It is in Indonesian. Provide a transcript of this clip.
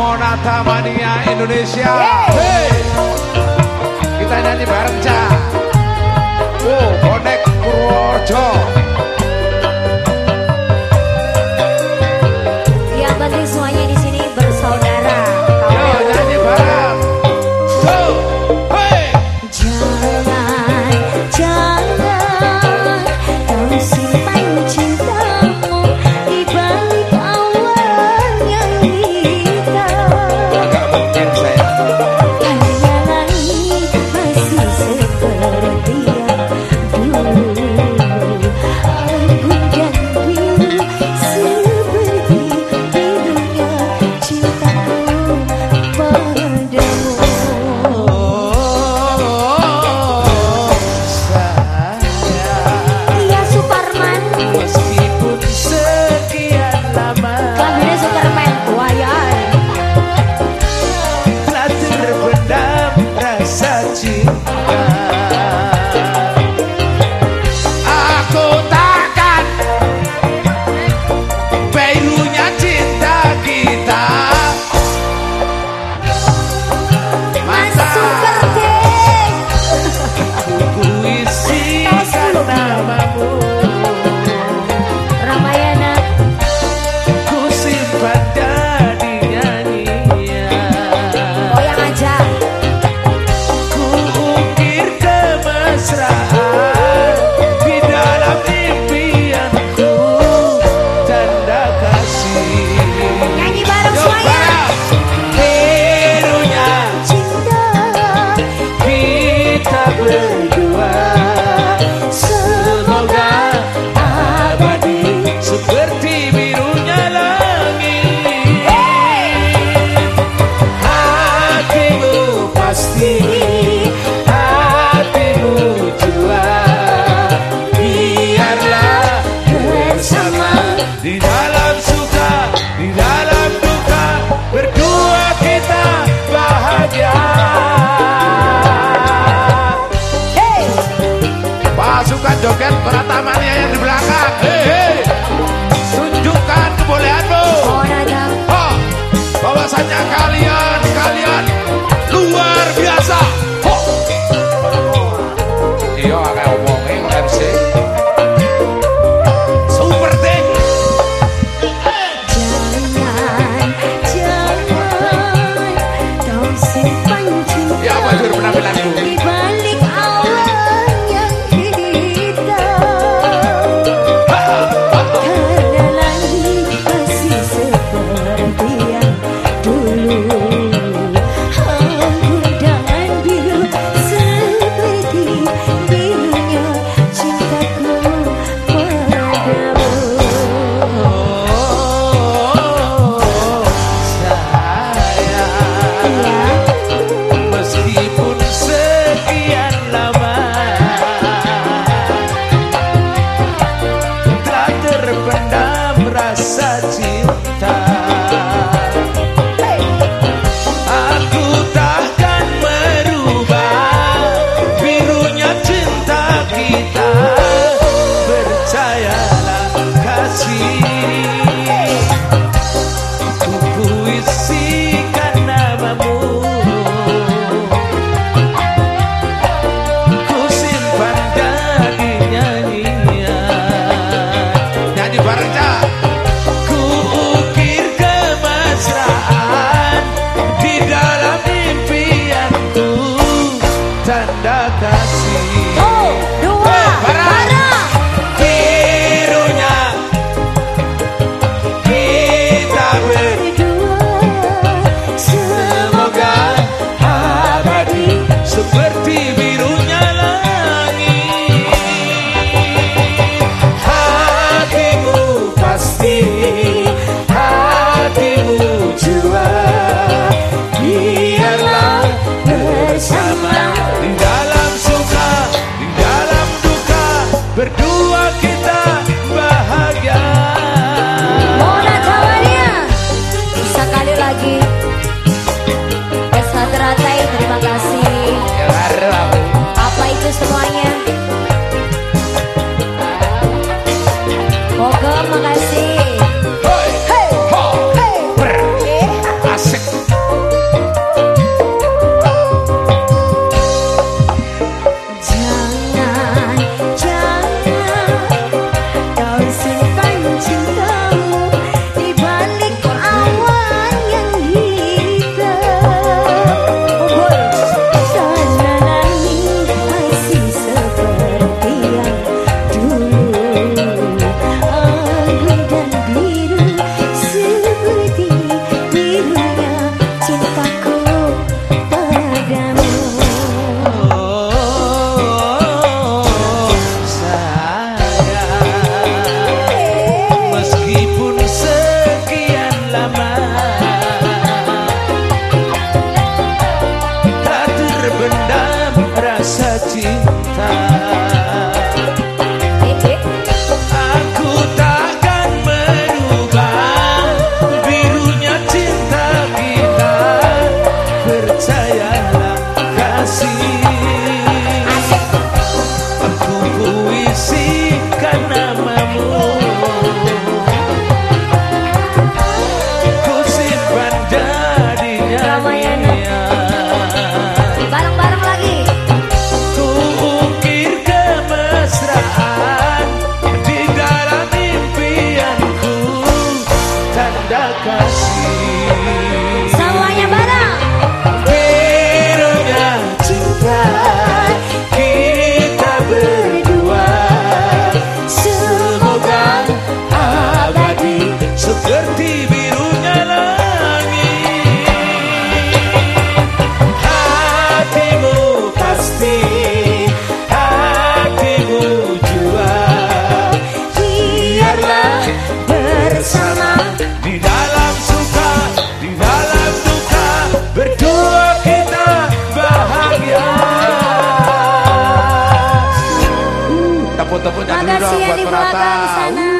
Monata Mania Indonesia. Hey. Kita nyanyi bareng Ca. Wow, Bonek Purworejo. Ya, jangan, jangan kau simpan. Thank you. Makasih yang di sana.